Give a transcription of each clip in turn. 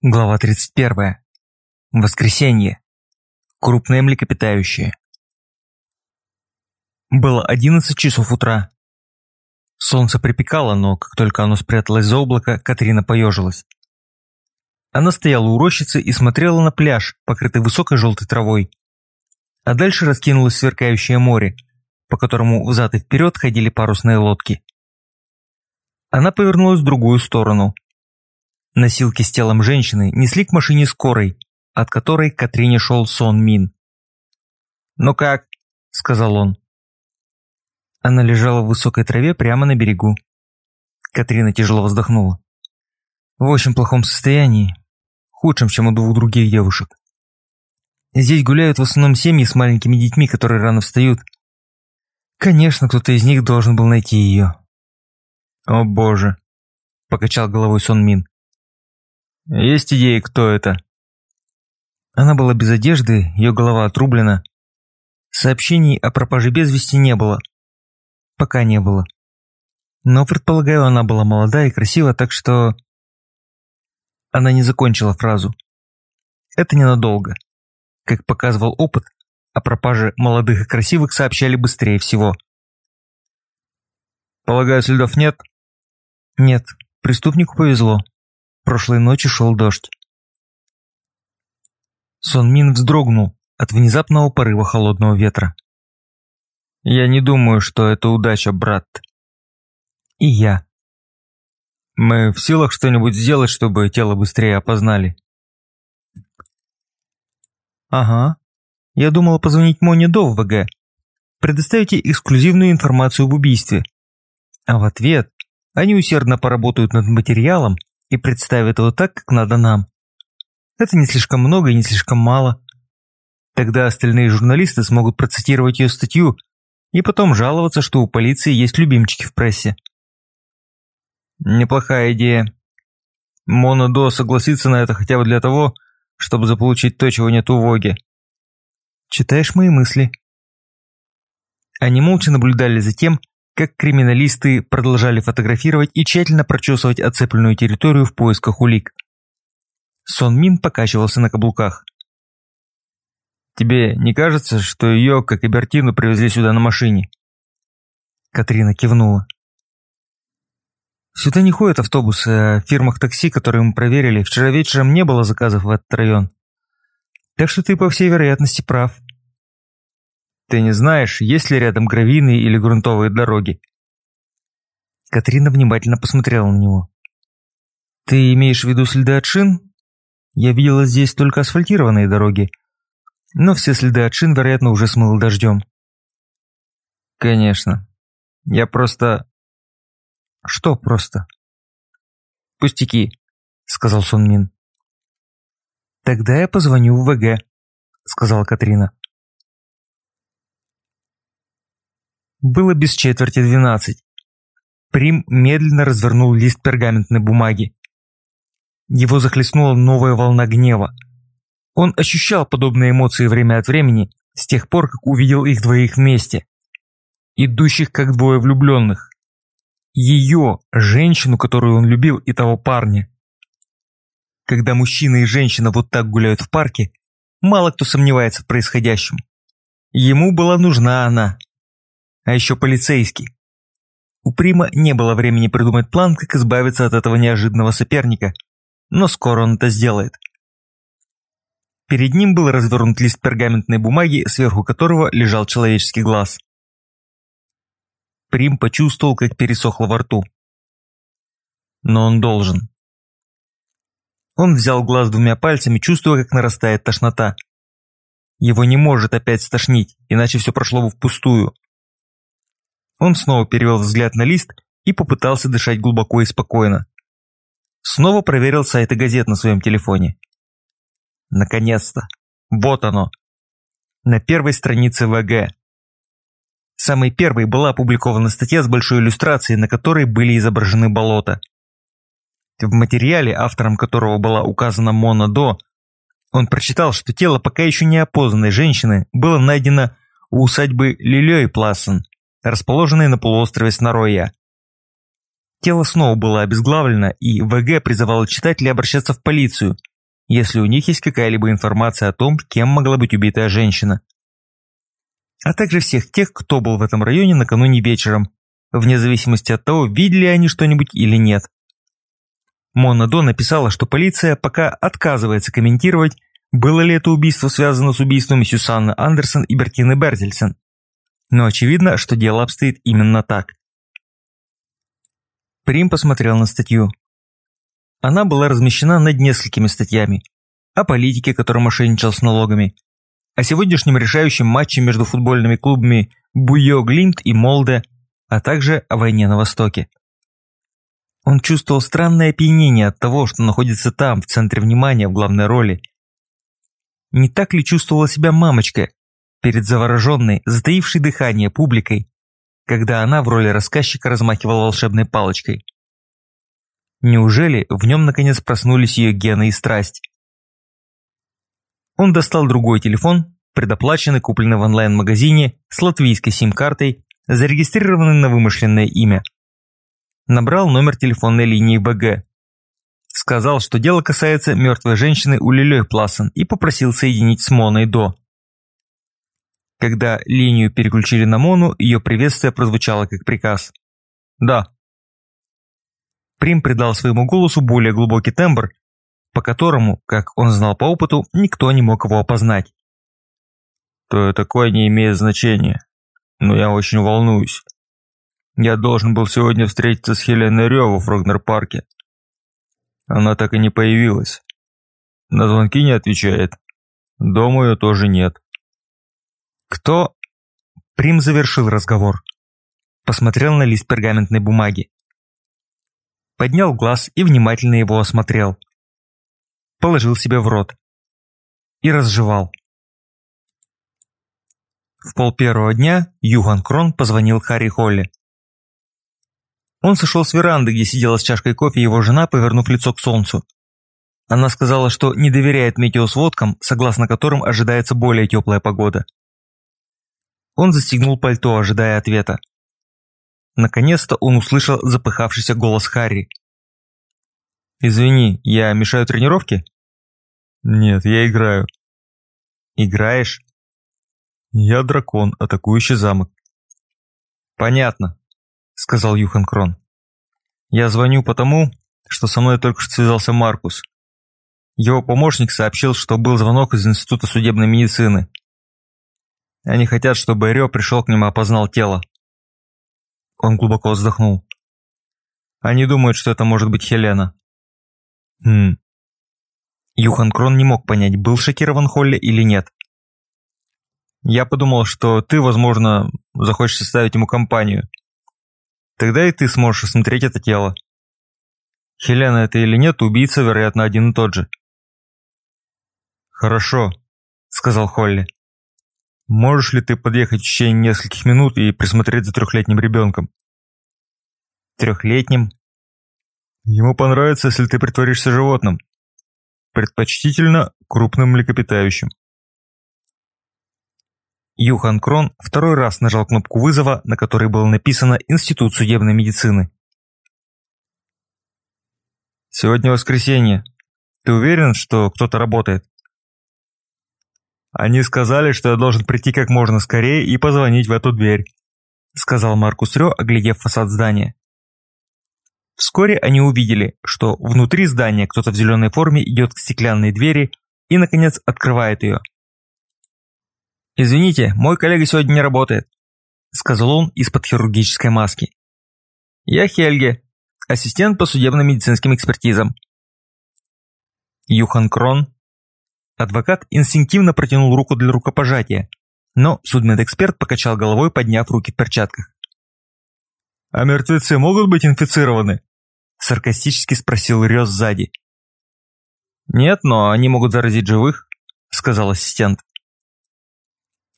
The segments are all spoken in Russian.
Глава 31. Воскресенье. Крупные млекопитающие. Было 11 часов утра. Солнце припекало, но как только оно спряталось за облако, Катрина поежилась. Она стояла у рощицы и смотрела на пляж, покрытый высокой желтой травой. А дальше раскинулось сверкающее море, по которому взад и вперед ходили парусные лодки. Она повернулась в другую сторону – Носилки с телом женщины несли к машине скорой, от которой к Катрине шел Сон Мин. «Ну как?» – сказал он. Она лежала в высокой траве прямо на берегу. Катрина тяжело вздохнула. В очень плохом состоянии, худшем, чем у двух других девушек. Здесь гуляют в основном семьи с маленькими детьми, которые рано встают. Конечно, кто-то из них должен был найти ее. «О боже!» – покачал головой Сон Мин. Есть идеи, кто это?» Она была без одежды, ее голова отрублена. Сообщений о пропаже без вести не было. Пока не было. Но, предполагаю, она была молода и красива, так что... Она не закончила фразу. Это ненадолго. Как показывал опыт, о пропаже молодых и красивых сообщали быстрее всего. «Полагаю, следов нет?» «Нет, преступнику повезло», Прошлой ночью шел дождь. Сон Мин вздрогнул от внезапного порыва холодного ветра. «Я не думаю, что это удача, брат». «И я». «Мы в силах что-нибудь сделать, чтобы тело быстрее опознали?» «Ага. Я думала позвонить Моне до ВГ. Предоставите эксклюзивную информацию об убийстве. А в ответ они усердно поработают над материалом и представит его так, как надо нам. Это не слишком много и не слишком мало. Тогда остальные журналисты смогут процитировать ее статью и потом жаловаться, что у полиции есть любимчики в прессе. Неплохая идея. Мона До согласится на это хотя бы для того, чтобы заполучить то, чего нет у Воги. Читаешь мои мысли? Они молча наблюдали за тем, как криминалисты продолжали фотографировать и тщательно прочесывать оцепленную территорию в поисках улик. Сон Мин покачивался на каблуках. «Тебе не кажется, что ее, как и Бертину, привезли сюда на машине?» Катрина кивнула. «Сюда не ходят автобусы, а в фирмах такси, которые мы проверили, вчера вечером не было заказов в этот район. Так что ты, по всей вероятности, прав». Ты не знаешь, есть ли рядом гравийные или грунтовые дороги?» Катрина внимательно посмотрела на него. «Ты имеешь в виду следы от шин? Я видела здесь только асфальтированные дороги, но все следы от шин, вероятно, уже смыло дождем». «Конечно. Я просто...» «Что просто?» «Пустяки», — сказал Сон Мин. «Тогда я позвоню в ВГ», — сказала Катрина. Было без четверти двенадцать. Прим медленно развернул лист пергаментной бумаги. Его захлестнула новая волна гнева. Он ощущал подобные эмоции время от времени, с тех пор, как увидел их двоих вместе. Идущих как двое влюбленных. Ее, женщину, которую он любил, и того парня. Когда мужчина и женщина вот так гуляют в парке, мало кто сомневается в происходящем. Ему была нужна она, а еще полицейский. У Прима не было времени придумать план, как избавиться от этого неожиданного соперника, но скоро он это сделает. Перед ним был развернут лист пергаментной бумаги, сверху которого лежал человеческий глаз. Прим почувствовал, как пересохло во рту. Но он должен. Он взял глаз двумя пальцами, чувствуя, как нарастает тошнота. Его не может опять стошнить, иначе все прошло бы впустую. Он снова перевел взгляд на лист и попытался дышать глубоко и спокойно. Снова проверил сайты газет на своем телефоне. Наконец-то! Вот оно! На первой странице ВГ. Самой первой была опубликована статья с большой иллюстрацией, на которой были изображены болота. В материале, автором которого была указана Мона До, он прочитал, что тело пока еще не опознанной женщины было найдено у усадьбы Лилей Плассен расположенной на полуострове Снароя. Тело снова было обезглавлено, и ВГ призывало читателей обращаться в полицию, если у них есть какая-либо информация о том, кем могла быть убитая женщина. А также всех тех, кто был в этом районе накануне вечером, вне зависимости от того, видели они что-нибудь или нет. Мона До написала, что полиция пока отказывается комментировать, было ли это убийство связано с убийством Сюсанны Андерсон и Бертины Берзельсен. Но очевидно, что дело обстоит именно так. Прим посмотрел на статью. Она была размещена над несколькими статьями. О политике, который мошенничал с налогами. О сегодняшнем решающем матче между футбольными клубами Буйо Глимт и Молде, а также о войне на Востоке. Он чувствовал странное опьянение от того, что находится там, в центре внимания, в главной роли. Не так ли чувствовала себя мамочка перед завороженной, затаившей дыхание публикой, когда она в роли рассказчика размахивала волшебной палочкой. Неужели в нем наконец проснулись ее гены и страсть? Он достал другой телефон, предоплаченный, купленный в онлайн-магазине, с латвийской сим-картой, зарегистрированный на вымышленное имя. Набрал номер телефонной линии БГ. Сказал, что дело касается мертвой женщины у Лилей Плассен и попросил соединить с Моной До. Когда линию переключили на Мону, ее приветствие прозвучало как приказ. «Да». Прим придал своему голосу более глубокий тембр, по которому, как он знал по опыту, никто не мог его опознать. «То такое не имеет значения, но я очень волнуюсь. Я должен был сегодня встретиться с Хеленой Рёва в Рогнер-парке. Она так и не появилась. На звонки не отвечает. Дома ее тоже нет. «Кто?» Прим завершил разговор. Посмотрел на лист пергаментной бумаги. Поднял глаз и внимательно его осмотрел. Положил себе в рот. И разжевал. В пол первого дня Юхан Крон позвонил Харри Холли. Он сошел с веранды, где сидела с чашкой кофе его жена, повернув лицо к солнцу. Она сказала, что не доверяет метеосводкам, согласно которым ожидается более теплая погода. Он застегнул пальто, ожидая ответа. Наконец-то он услышал запыхавшийся голос Харри. «Извини, я мешаю тренировке?» «Нет, я играю». «Играешь?» «Я дракон, атакующий замок». «Понятно», — сказал Юхан Крон. «Я звоню потому, что со мной только что связался Маркус. Его помощник сообщил, что был звонок из Института судебной медицины. Они хотят, чтобы Рё пришел к ним и опознал тело. Он глубоко вздохнул. Они думают, что это может быть Хелена. Хм. Юхан Крон не мог понять, был шокирован Холли или нет. Я подумал, что ты, возможно, захочешь составить ему компанию. Тогда и ты сможешь осмотреть это тело. Хелена это или нет, убийца, вероятно, один и тот же. «Хорошо», — сказал Холли. Можешь ли ты подъехать в течение нескольких минут и присмотреть за трехлетним ребенком? Трехлетним? Ему понравится, если ты притворишься животным. Предпочтительно крупным млекопитающим. Юхан Крон второй раз нажал кнопку вызова, на которой было написано «Институт судебной медицины». «Сегодня воскресенье. Ты уверен, что кто-то работает?» Они сказали, что я должен прийти как можно скорее и позвонить в эту дверь», сказал Маркус Рё, оглядев фасад здания. Вскоре они увидели, что внутри здания кто-то в зеленой форме идет к стеклянной двери и, наконец, открывает ее. «Извините, мой коллега сегодня не работает», сказал он из-под хирургической маски. «Я Хельге, ассистент по судебно-медицинским экспертизам». Юхан Крон Адвокат инстинктивно протянул руку для рукопожатия, но судмедэксперт покачал головой, подняв руки в перчатках. «А мертвецы могут быть инфицированы?» Саркастически спросил Рёс сзади. «Нет, но они могут заразить живых», — сказал ассистент.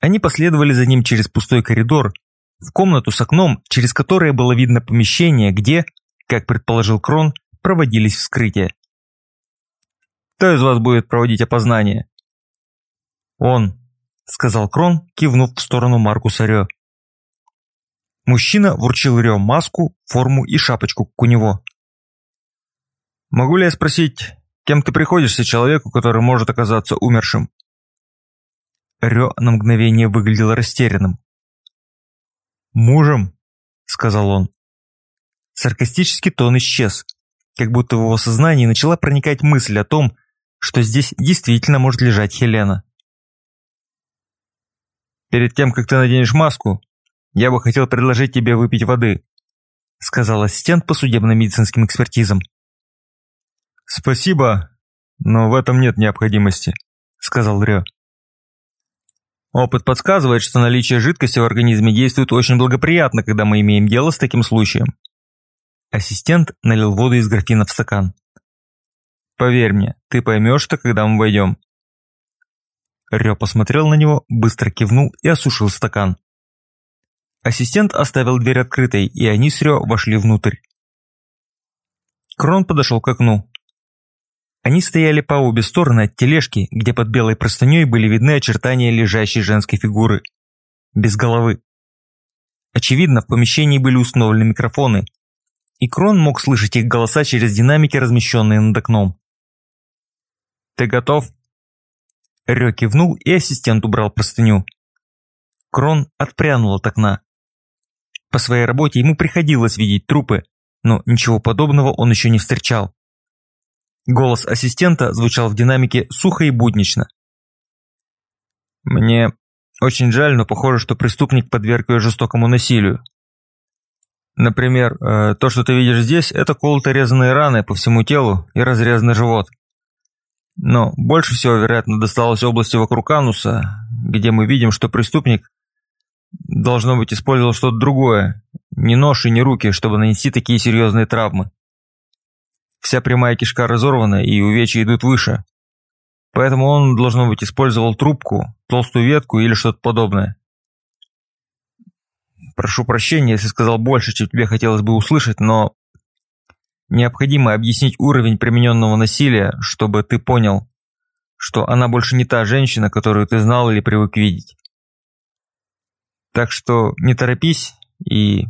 Они последовали за ним через пустой коридор, в комнату с окном, через которое было видно помещение, где, как предположил Крон, проводились вскрытия. Кто из вас будет проводить опознание?» «Он», — сказал Крон, кивнув в сторону Маркуса Рё. Мужчина вручил Рё маску, форму и шапочку у него. «Могу ли я спросить, кем ты приходишься человеку, который может оказаться умершим?» Рё на мгновение выглядел растерянным. «Мужем?» – сказал он. Саркастический тон исчез, как будто в его сознании начала проникать мысль о том, что здесь действительно может лежать Хелена. «Перед тем, как ты наденешь маску, я бы хотел предложить тебе выпить воды», сказал ассистент по судебно-медицинским экспертизам. «Спасибо, но в этом нет необходимости», сказал Рё. Опыт подсказывает, что наличие жидкости в организме действует очень благоприятно, когда мы имеем дело с таким случаем. Ассистент налил воду из графина в стакан. Поверь мне, ты поймешь это, когда мы войдем. Рё посмотрел на него, быстро кивнул и осушил стакан. Ассистент оставил дверь открытой, и они с Рё вошли внутрь. Крон подошел к окну. Они стояли по обе стороны от тележки, где под белой простыней были видны очертания лежащей женской фигуры. Без головы. Очевидно, в помещении были установлены микрофоны, и Крон мог слышать их голоса через динамики, размещенные над окном. «Ты готов?» Рё кивнул, и ассистент убрал простыню. Крон отпрянул от окна. По своей работе ему приходилось видеть трупы, но ничего подобного он еще не встречал. Голос ассистента звучал в динамике сухо и буднично. «Мне очень жаль, но похоже, что преступник подверг ее жестокому насилию. Например, э, то, что ты видишь здесь, это колото-резанные раны по всему телу и разрезанный живот. Но больше всего, вероятно, досталось области вокруг ануса, где мы видим, что преступник, должно быть, использовал что-то другое, не нож и не руки, чтобы нанести такие серьезные травмы. Вся прямая кишка разорвана, и увечья идут выше. Поэтому он, должно быть, использовал трубку, толстую ветку или что-то подобное. Прошу прощения, если сказал больше, чем тебе хотелось бы услышать, но необходимо объяснить уровень примененного насилия, чтобы ты понял, что она больше не та женщина, которую ты знал или привык видеть. Так что не торопись и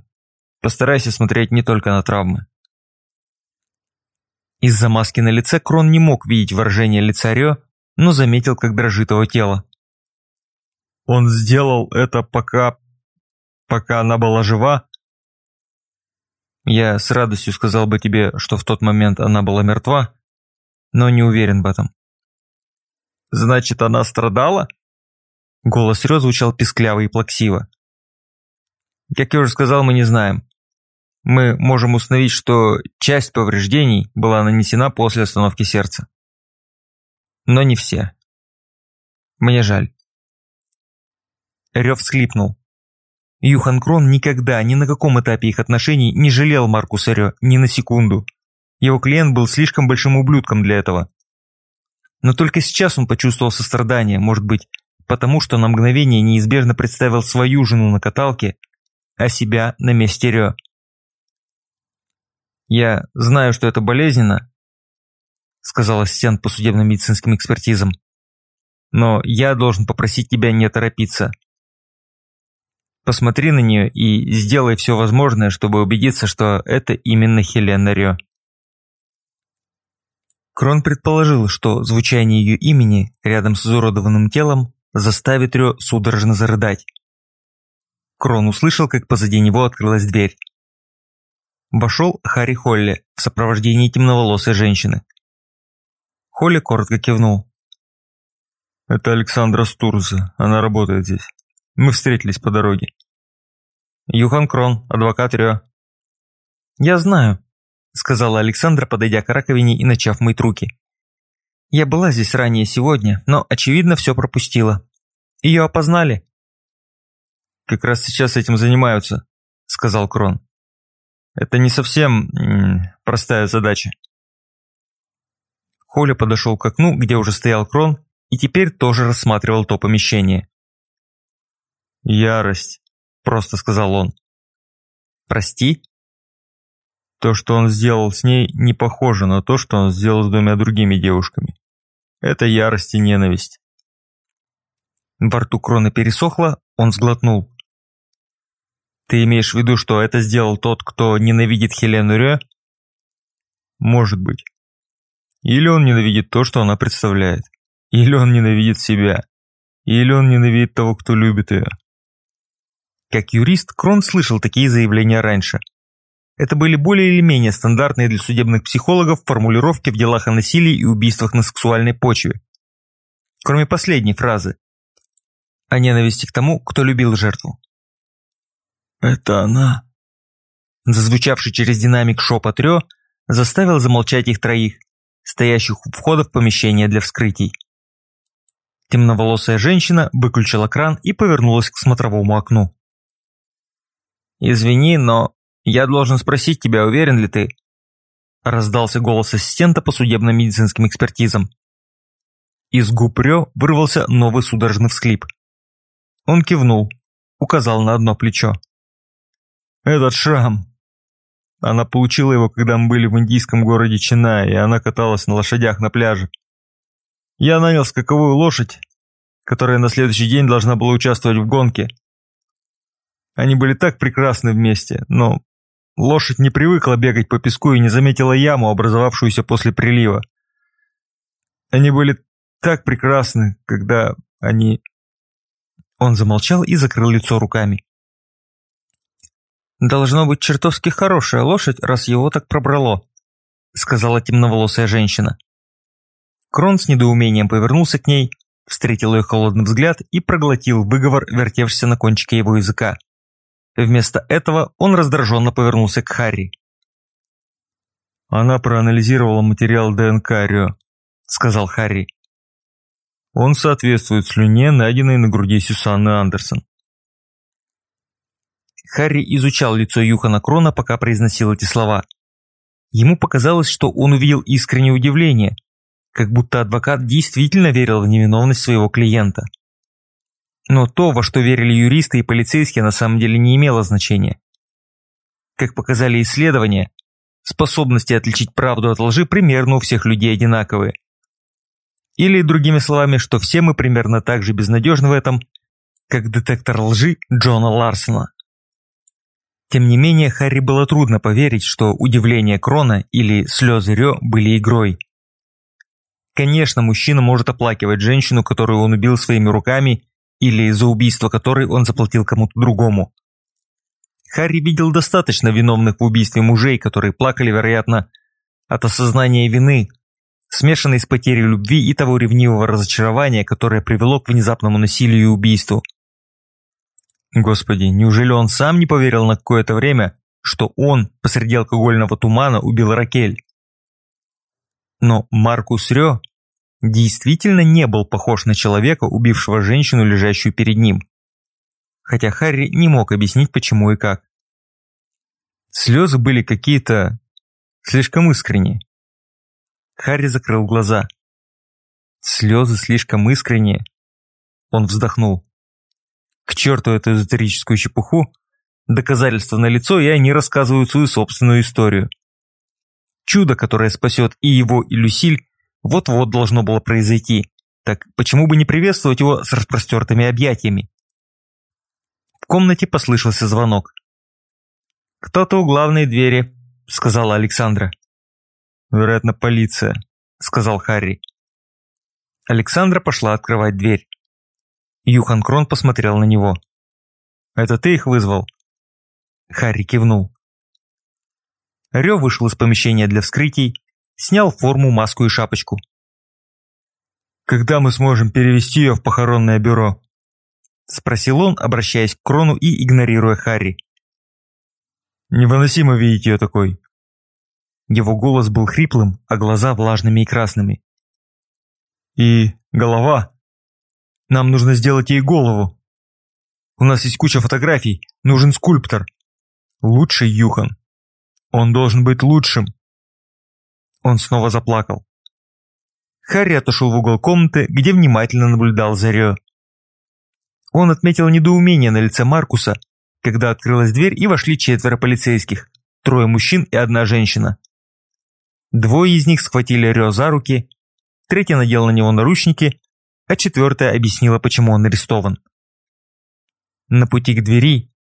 постарайся смотреть не только на травмы. Из-за маски на лице Крон не мог видеть выражение лица Рё, но заметил, как дрожит его тело. Он сделал это, пока пока она была жива, я с радостью сказал бы тебе, что в тот момент она была мертва, но не уверен в этом. Значит, она страдала? Голос Рё звучал пискляво и плаксиво. Как я уже сказал, мы не знаем. Мы можем установить, что часть повреждений была нанесена после остановки сердца. Но не все. Мне жаль. Рёв всхлипнул. Юхан Крон никогда, ни на каком этапе их отношений не жалел Маркуса Рё ни на секунду. Его клиент был слишком большим ублюдком для этого. Но только сейчас он почувствовал сострадание, может быть, потому что на мгновение неизбежно представил свою жену на каталке, а себя на месте Рё. «Я знаю, что это болезненно», — сказал ассистент по судебно-медицинским экспертизам. «Но я должен попросить тебя не торопиться. Посмотри на нее и сделай все возможное, чтобы убедиться, что это именно Хелена Рё. Крон предположил, что звучание ее имени рядом с изуродованным телом заставит Рё судорожно зарыдать. Крон услышал, как позади него открылась дверь. Вошел Харри Холли в сопровождении темноволосой женщины. Холли коротко кивнул. «Это Александра Стурза, она работает здесь». Мы встретились по дороге. Юхан Крон, адвокат Рё. Я знаю, сказала Александра, подойдя к раковине и начав мыть руки. Я была здесь ранее сегодня, но, очевидно, все пропустила. Ее опознали. Как раз сейчас этим занимаются, сказал Крон. Это не совсем простая задача. Холя подошел к окну, где уже стоял Крон, и теперь тоже рассматривал то помещение. «Ярость», – просто сказал он. «Прости?» То, что он сделал с ней, не похоже на то, что он сделал с двумя другими девушками. Это ярость и ненависть. Во рту Крона пересохло, он сглотнул. Ты имеешь в виду, что это сделал тот, кто ненавидит Хелену Рё? Может быть. Или он ненавидит то, что она представляет. Или он ненавидит себя. Или он ненавидит того, кто любит ее. Как юрист, Крон слышал такие заявления раньше. Это были более или менее стандартные для судебных психологов формулировки в делах о насилии и убийствах на сексуальной почве. Кроме последней фразы. О ненависти к тому, кто любил жертву. «Это она?» Зазвучавший через динамик шепот Рё заставил замолчать их троих, стоящих у входа в помещение для вскрытий. Темноволосая женщина выключила кран и повернулась к смотровому окну. «Извини, но «Я должен спросить тебя, уверен ли ты?» Раздался голос ассистента по судебно-медицинским экспертизам. Из губ Рё вырвался новый судорожный всхлип. Он кивнул, указал на одно плечо. «Этот шрам. Она получила его, когда мы были в индийском городе Чинай, и она каталась на лошадях на пляже. Я нанял скаковую лошадь, которая на следующий день должна была участвовать в гонке. Они были так прекрасны вместе, но Лошадь не привыкла бегать по песку и не заметила яму, образовавшуюся после прилива. Они были так прекрасны, когда они... Он замолчал и закрыл лицо руками. «Должно быть чертовски хорошая лошадь, раз его так пробрало», сказала темноволосая женщина. Крон с недоумением повернулся к ней, встретил ее холодный взгляд и проглотил выговор, вертевшийся на кончике его языка. Вместо этого он раздраженно повернулся к Харри. «Она проанализировала материал ДНК Рё», — сказал Харри. «Он соответствует слюне, найденной на груди Сюсанны Андерсон». Харри изучал лицо Юхана Крона, пока произносил эти слова. Ему показалось, что он увидел искреннее удивление, как будто адвокат действительно верил в невиновность своего клиента. Но то, во что верили юристы и полицейские, на самом деле не имело значения. Как показали исследования, способности отличить правду от лжи примерно у всех людей одинаковые. Или, другими словами, что все мы примерно так же безнадежны в этом, как детектор лжи Джона Ларсона. Тем не менее, Харри было трудно поверить, что удивление Крона или слезы Рё были игрой. Конечно, мужчина может оплакивать женщину, которую он убил своими руками, или за убийство которой он заплатил кому-то другому. Харри видел достаточно виновных в убийстве мужей, которые плакали, вероятно, от осознания вины, смешанной с потерей любви и того ревнивого разочарования, которое привело к внезапному насилию и убийству. Господи, неужели он сам не поверил на какое-то время, что он посреди алкогольного тумана убил Ракель? Но Маркус Рё действительно не был похож на человека, убившего женщину, лежащую перед ним. Хотя Харри не мог объяснить, почему и как. Слезы были какие-то слишком искренние. Харри закрыл глаза. Слезы слишком искренние. Он вздохнул. К черту эту эзотерическую чепуху. Доказательства налицо, и они рассказывают свою собственную историю. Чудо, которое спасет и его, и Люсиль, вот-вот должно было произойти. Так почему бы не приветствовать его с распростертыми объятиями? В комнате послышался звонок. «Кто-то у главной двери», — сказала Александра. «Вероятно, полиция», — сказал Харри. Александра пошла открывать дверь. Юхан Крон посмотрел на него. «Это ты их вызвал?» Харри кивнул. Рё вышел из помещения для вскрытий, снял форму, маску и шапочку. «Когда мы сможем перевести ее в похоронное бюро?» Спросил он, обращаясь к Крону и игнорируя Харри. «Невыносимо видеть ее такой». Его голос был хриплым, а глаза влажными и красными. «И голова. Нам нужно сделать ей голову. У нас есть куча фотографий, нужен скульптор. Лучший Юхан. Он должен быть лучшим». Он снова заплакал. Харри отошел в угол комнаты, где внимательно наблюдал за Рё. Он отметил недоумение на лице Маркуса, когда открылась дверь и вошли четверо полицейских, трое мужчин и одна женщина. Двое из них схватили Рё за руки, третья надел на него наручники, а четвертая объяснила, почему он арестован. На пути к двери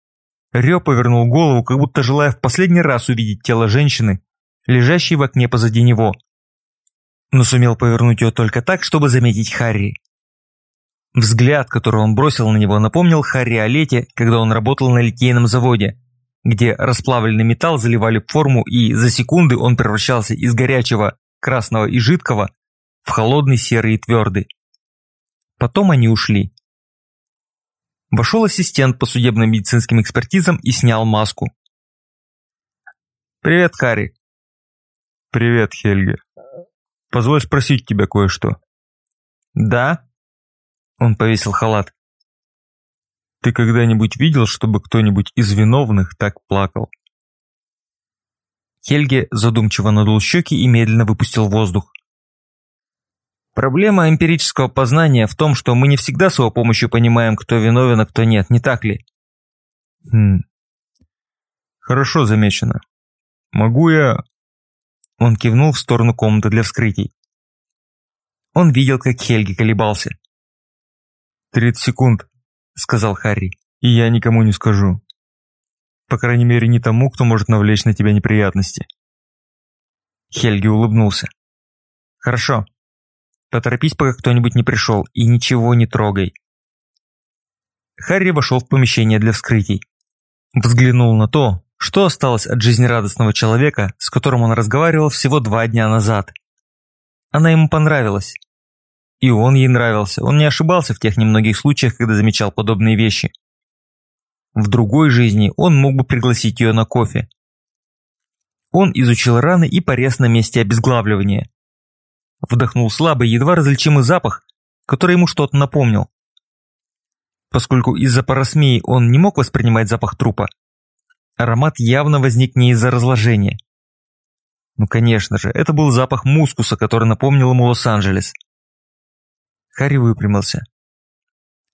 Рё повернул голову, как будто желая в последний раз увидеть тело женщины, лежащей в окне позади него. Но сумел повернуть ее только так, чтобы заметить Харри. Взгляд, который он бросил на него, напомнил Харри о лете, когда он работал на литейном заводе, где расплавленный металл заливали в форму и за секунды он превращался из горячего, красного и жидкого в холодный серый и твердый. Потом они ушли. Вошел ассистент по судебно-медицинским экспертизам и снял маску. «Привет, Карри». «Привет, Хельге. Позволь спросить тебя кое-что». «Да?» Он повесил халат. «Ты когда-нибудь видел, чтобы кто-нибудь из виновных так плакал?» Хельге задумчиво надул щеки и медленно выпустил воздух. Проблема эмпирического познания в том, что мы не всегда с его помощью понимаем, кто виновен, а кто нет, не так ли? Хм. Хорошо замечено. Могу я... Он кивнул в сторону комнаты для вскрытий. Он видел, как Хельги колебался. «Тридцать секунд», — сказал Харри, — «и я никому не скажу. По крайней мере, не тому, кто может навлечь на тебя неприятности». Хельги улыбнулся. «Хорошо. Поторопись, пока кто-нибудь не пришел, и ничего не трогай. Харри вошел в помещение для вскрытий. Взглянул на то, что осталось от жизнерадостного человека, с которым он разговаривал всего два дня назад. Она ему понравилась. И он ей нравился, он не ошибался в тех немногих случаях, когда замечал подобные вещи. В другой жизни он мог бы пригласить ее на кофе. Он изучил раны и порез на месте обезглавливания. Вдохнул слабый, едва различимый запах, который ему что-то напомнил. Поскольку из-за парасмеи он не мог воспринимать запах трупа, аромат явно возник не из-за разложения. Ну конечно же, это был запах мускуса, который напомнил ему Лос-Анджелес. Харри выпрямился.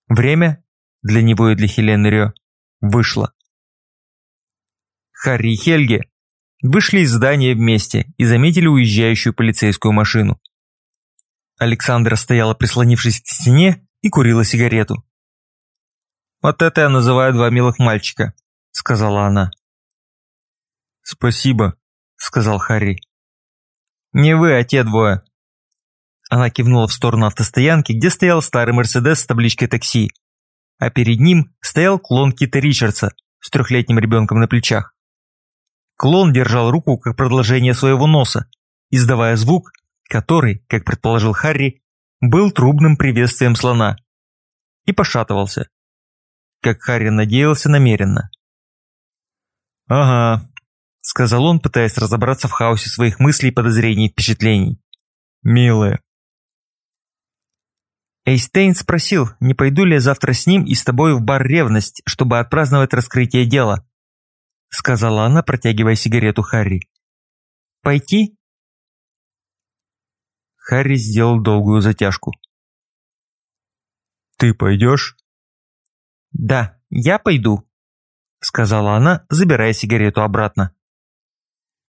Время для него и для Хелены Рё вышло. Харри и Хельге вышли из здания вместе и заметили уезжающую полицейскую машину. Александра стояла прислонившись к стене и курила сигарету. «Вот это я называю два милых мальчика», — сказала она. «Спасибо», — сказал Харри. «Не вы, а те двое». Она кивнула в сторону автостоянки, где стоял старый Мерседес с табличкой такси, а перед ним стоял клон Кита Ричардса с трехлетним ребенком на плечах. Клон держал руку как продолжение своего носа, издавая звук, который, как предположил Харри, был трубным приветствием слона и пошатывался, как Харри надеялся намеренно. «Ага», — сказал он, пытаясь разобраться в хаосе своих мыслей, подозрений и впечатлений. «Милые». Эйстейн спросил, не пойду ли я завтра с ним и с тобой в бар «Ревность», чтобы отпраздновать раскрытие дела, сказала она, протягивая сигарету Харри. «Пойти?» Харри сделал долгую затяжку. «Ты пойдешь?» «Да, я пойду», — сказала она, забирая сигарету обратно.